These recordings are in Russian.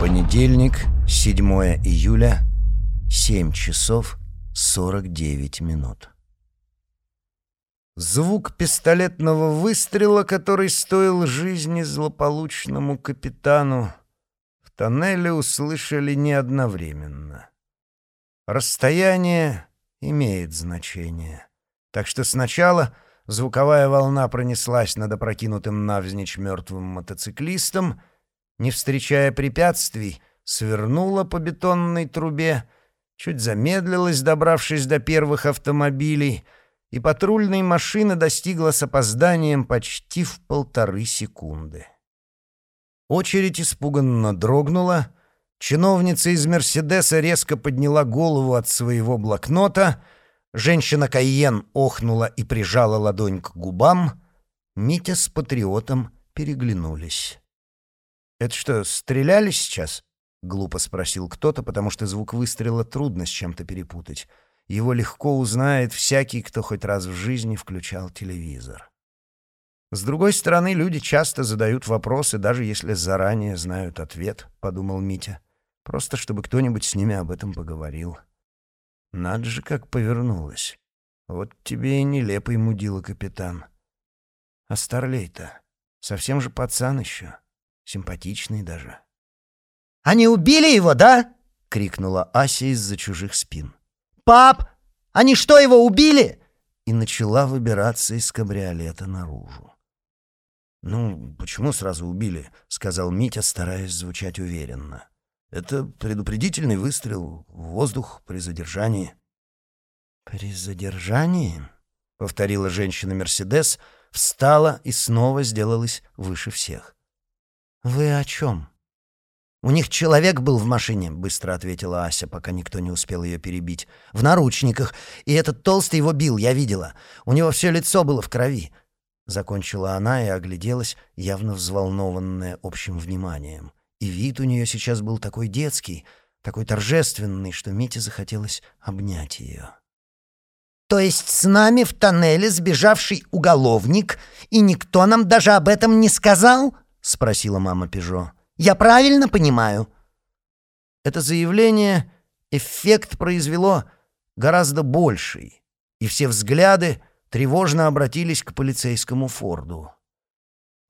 Понедельник, 7 июля, 7 часов 49 минут. Звук пистолетного выстрела, который стоил жизни злополучному капитану, в тоннеле услышали не одновременно. Расстояние имеет значение. Так что сначала звуковая волна пронеслась над опрокинутым навзничь мертвым мотоциклистом — не встречая препятствий, свернула по бетонной трубе, чуть замедлилась, добравшись до первых автомобилей, и патрульной машины достигла с опозданием почти в полторы секунды. Очередь испуганно дрогнула, чиновница из «Мерседеса» резко подняла голову от своего блокнота, женщина Кайен охнула и прижала ладонь к губам, Митя с патриотом переглянулись. «Это что, стреляли сейчас?» — глупо спросил кто-то, потому что звук выстрела трудно с чем-то перепутать. Его легко узнает всякий, кто хоть раз в жизни включал телевизор. С другой стороны, люди часто задают вопросы, даже если заранее знают ответ, — подумал Митя. Просто чтобы кто-нибудь с ними об этом поговорил. Надо же, как повернулась. Вот тебе и нелепый мудила капитан. А Старлей-то совсем же пацан еще. Симпатичный даже. «Они убили его, да?» — крикнула Ася из-за чужих спин. «Пап, они что, его убили?» И начала выбираться из кабриолета наружу. «Ну, почему сразу убили?» — сказал Митя, стараясь звучать уверенно. «Это предупредительный выстрел в воздух при задержании». «При задержании?» — повторила женщина Мерседес, встала и снова сделалась выше всех. «Вы о чем?» «У них человек был в машине», — быстро ответила Ася, пока никто не успел ее перебить. «В наручниках. И этот толстый его бил, я видела. У него все лицо было в крови». Закончила она и огляделась, явно взволнованная общим вниманием. И вид у нее сейчас был такой детский, такой торжественный, что Мите захотелось обнять ее. «То есть с нами в тоннеле сбежавший уголовник, и никто нам даже об этом не сказал?» — спросила мама Пежо. «Я правильно понимаю?» Это заявление эффект произвело гораздо больший, и все взгляды тревожно обратились к полицейскому Форду.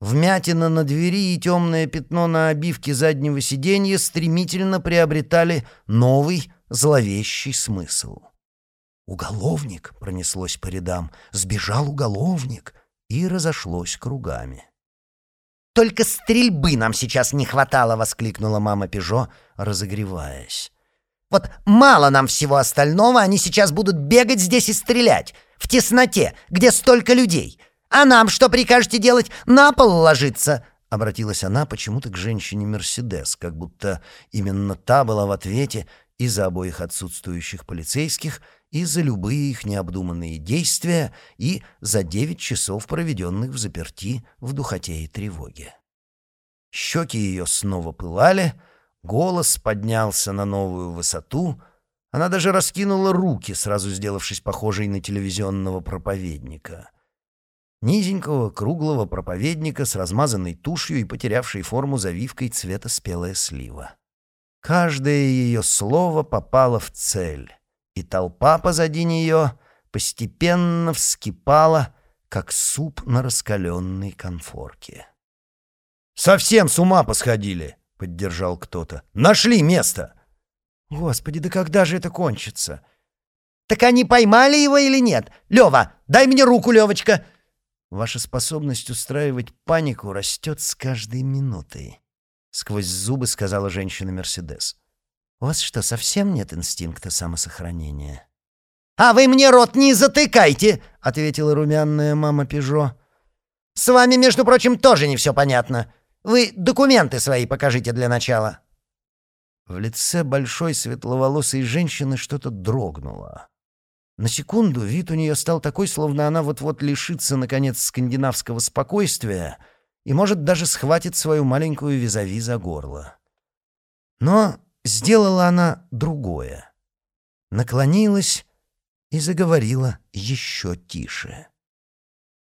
Вмятина на двери и темное пятно на обивке заднего сиденья стремительно приобретали новый зловещий смысл. «Уголовник!» — пронеслось по рядам. «Сбежал уголовник!» и разошлось кругами. «Только стрельбы нам сейчас не хватало!» — воскликнула мама Пежо, разогреваясь. «Вот мало нам всего остального, они сейчас будут бегать здесь и стрелять, в тесноте, где столько людей. А нам что прикажете делать? На пол ложиться?» Обратилась она почему-то к женщине Мерседес, как будто именно та была в ответе и за обоих отсутствующих полицейских, и за любые их необдуманные действия, и за девять часов, проведенных в заперти в духоте и тревоге. Щеки ее снова пылали, голос поднялся на новую высоту, она даже раскинула руки, сразу сделавшись похожей на телевизионного проповедника. Низенького, круглого проповедника с размазанной тушью и потерявшей форму завивкой цвета спелая слива. Каждое ее слово попало в цель и толпа позади нее постепенно вскипала, как суп на раскаленной конфорке. «Совсем с ума посходили!» — поддержал кто-то. «Нашли место!» «Господи, да когда же это кончится?» «Так они поймали его или нет? Лева, дай мне руку, Левочка!» «Ваша способность устраивать панику растет с каждой минутой», — сквозь зубы сказала женщина Мерседес. У вас что, совсем нет инстинкта самосохранения?» «А вы мне рот не затыкайте!» — ответила румяная мама Пежо. «С вами, между прочим, тоже не все понятно. Вы документы свои покажите для начала». В лице большой светловолосой женщины что-то дрогнуло. На секунду вид у нее стал такой, словно она вот-вот лишится, наконец, скандинавского спокойствия и, может, даже схватит свою маленькую визави за горло. Но сделала она другое. Наклонилась и заговорила еще тише.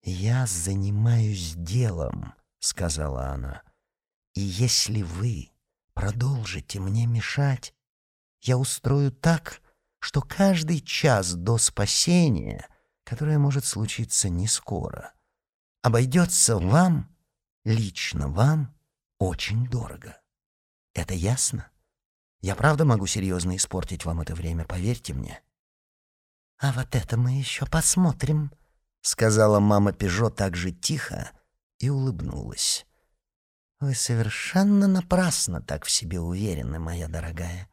«Я занимаюсь делом», — сказала она. «И если вы продолжите мне мешать, я устрою так, что каждый час до спасения, которое может случиться не скоро, обойдется вам, лично вам, очень дорого. Это ясно? Я правда могу серьезно испортить вам это время, поверьте мне. А вот это мы еще посмотрим, сказала мама Пежо так же тихо и улыбнулась. Вы совершенно напрасно так в себе уверены, моя дорогая.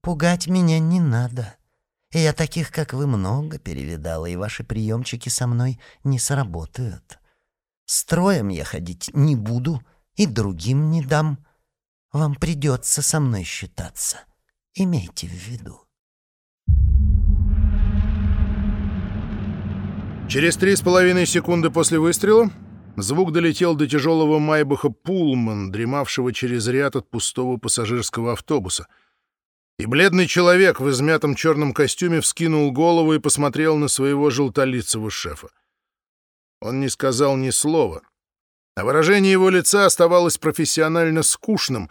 Пугать меня не надо. И я таких, как вы, много перевидала, и ваши приемчики со мной не сработают. Строем я ходить не буду и другим не дам. Вам придется со мной считаться. Имейте в виду. Через три с половиной секунды после выстрела звук долетел до тяжелого майбаха «Пулман», дремавшего через ряд от пустого пассажирского автобуса. И бледный человек в измятом черном костюме вскинул голову и посмотрел на своего желтолицего шефа. Он не сказал ни слова, а выражение его лица оставалось профессионально скучным,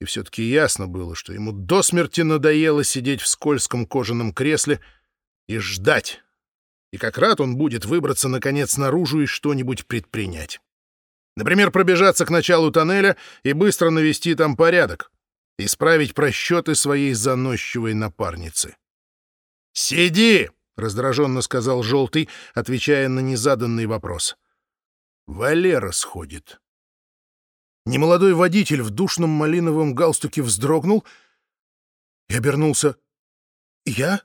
и все-таки ясно было, что ему до смерти надоело сидеть в скользком кожаном кресле и ждать. И как рад он будет выбраться, наконец, наружу и что-нибудь предпринять. Например, пробежаться к началу тоннеля и быстро навести там порядок, исправить просчеты своей заносчивой напарницы. «Сиди!» — раздраженно сказал Желтый, отвечая на незаданный вопрос. «Валера сходит». Немолодой водитель в душном малиновом галстуке вздрогнул и обернулся. «Я?»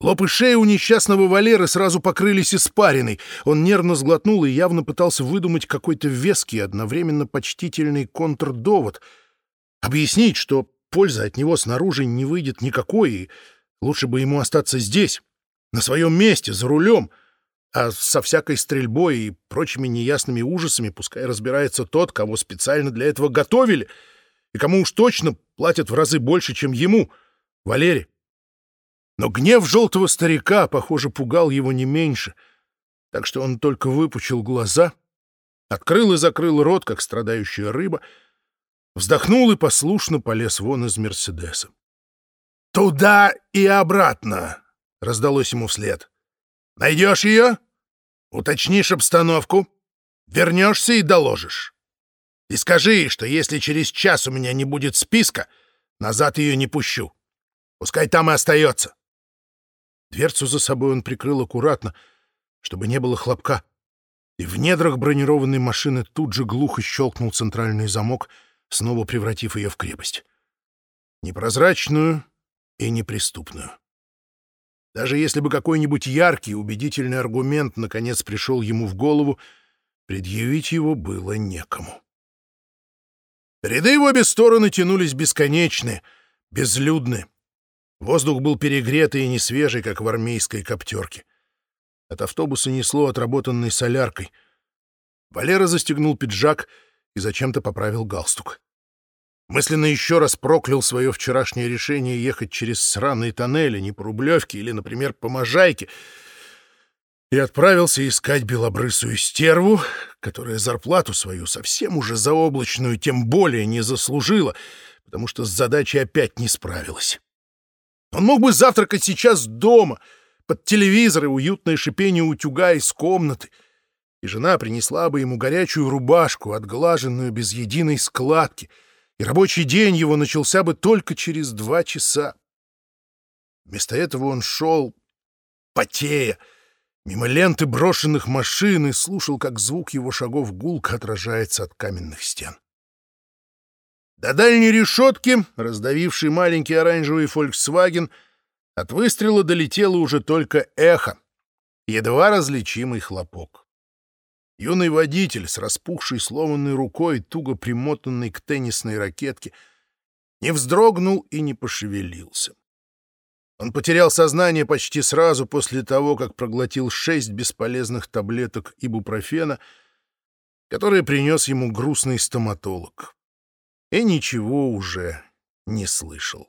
Лоб и шея у несчастного Валеры сразу покрылись испариной. Он нервно сглотнул и явно пытался выдумать какой-то веский, одновременно почтительный контрдовод. Объяснить, что польза от него снаружи не выйдет никакой, и лучше бы ему остаться здесь, на своем месте, за рулем, а со всякой стрельбой и прочими неясными ужасами пускай разбирается тот, кого специально для этого готовили, и кому уж точно платят в разы больше, чем ему, Валере. Но гнев желтого старика, похоже, пугал его не меньше, так что он только выпучил глаза, открыл и закрыл рот, как страдающая рыба, вздохнул и послушно полез вон из Мерседеса. «Туда и обратно!» — раздалось ему вслед. «Найдешь ее? Уточнишь обстановку, вернешься и доложишь. И скажи ей, что если через час у меня не будет списка, назад ее не пущу. Пускай там и остается. Дверцу за собой он прикрыл аккуратно, чтобы не было хлопка, и в недрах бронированной машины тут же глухо щелкнул центральный замок, снова превратив ее в крепость. Непрозрачную и неприступную. Даже если бы какой-нибудь яркий, убедительный аргумент наконец пришел ему в голову, предъявить его было некому. Ряды в обе стороны тянулись бесконечные, безлюдные. Воздух был перегретый и не свежий, как в армейской коптерке. От автобуса несло отработанной соляркой. Валера застегнул пиджак и зачем-то поправил галстук. Мысленно еще раз проклял свое вчерашнее решение ехать через сраные тоннели, не по Рублевке или, например, по Можайке, и отправился искать белобрысую стерву, которая зарплату свою совсем уже заоблачную тем более не заслужила, потому что с задачей опять не справилась. Он мог бы завтракать сейчас дома, под телевизор и уютное шипение утюга из комнаты, и жена принесла бы ему горячую рубашку, отглаженную без единой складки, и рабочий день его начался бы только через два часа. Вместо этого он шел, потея, мимо ленты брошенных машин и слушал, как звук его шагов гулко отражается от каменных стен. До дальней решетки, раздавившей маленький оранжевый «Фольксваген», от выстрела долетело уже только эхо, едва различимый хлопок. Юный водитель с распухшей сломанной рукой, туго примотанной к теннисной ракетке, не вздрогнул и не пошевелился. Он потерял сознание почти сразу после того, как проглотил шесть бесполезных таблеток ибупрофена, которые принес ему грустный стоматолог и ничего уже не слышал.